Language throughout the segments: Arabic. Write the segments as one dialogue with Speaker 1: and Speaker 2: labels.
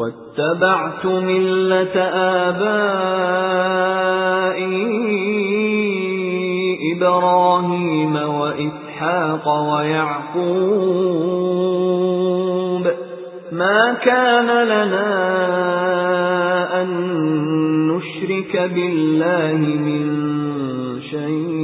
Speaker 1: وَاتَّبَعْتُ مِلَّةَ آبَائِي إِبْرَاهِيمَ وَإِسْحَاقَ وَيَعْقُوبَ. مَا كَانَ لَنَا أَن نُّشْرِكَ بِاللَّهِ مِن شَيْءٍ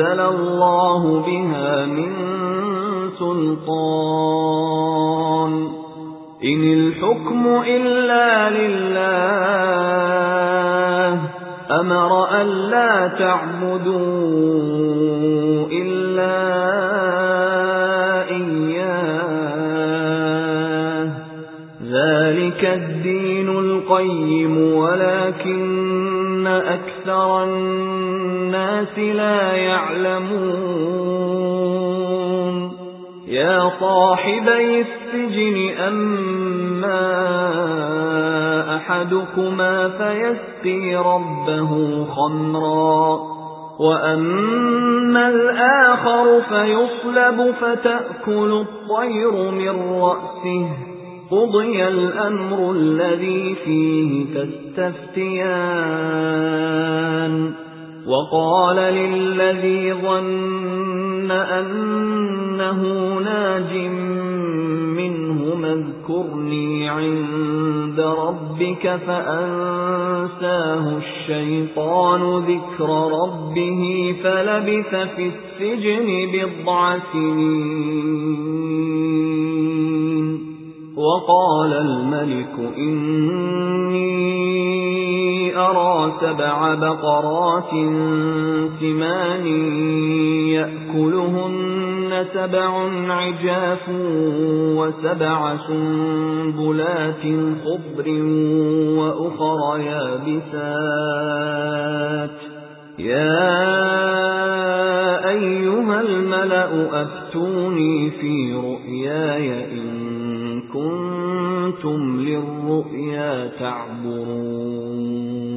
Speaker 1: أَنزَلَ اللَّهُ بِهَا مِن سُلْطَانٍ. إِنِ الْحُكْمُ إِلَّا لِلَّهِ. أَمَرَ أَلَّا تَعْبُدُوا ذَلِكَ الدِّينُ الْقَيِّمُ وَلَكِنَّ أَكْثَرَ النَّاسِ لَا يَعْلَمُونَ. يَا صَاحِبَيِ السِّجْنِ أَمَّا أَحَدُكُمَا فَيَسْقِي رَبَّهُ خَمْرًا وَأَمَّا الْآخَرُ فَيُصْلَبُ فَتَأْكُلُ الطَّيْرُ مِنْ رَأْسِهِ. قُضِيَ الْأَمْرُ الَّذِي فِيهِ تَسْتَفْتِيَانِ وَقَالَ لِلَّذِي ظَنَّ أَنَّهُ نَاجٍ مِنْهُمَا اذْكُرْنِي عِندَ رَبِّكَ فَأَنسَاهُ الشَّيْطَانُ ذِكْرَ رَبِّهِ فَلَبِثَ فِي السِّجْنِ بِضْعَ سِنِينَ وَقَالَ الْمَلِكُ إِنِّي أَرَى سَبْعَ بَقَرَاتٍ سِمَانٍ يَأْكُلُهُنَّ سَبْعٌ عِجَافٌ وَسَبْعَ سُنبُلَاتٍ خُضْرٍ وَأُخَرَ يَابِسَاتٍ. يَا أَيُّهَا الْمَلَأُ أَفْتُونِي فِي رُؤْيَايَ إِن كُنتُمْ لِلرُّؤْيَا تَعْبُرُونَ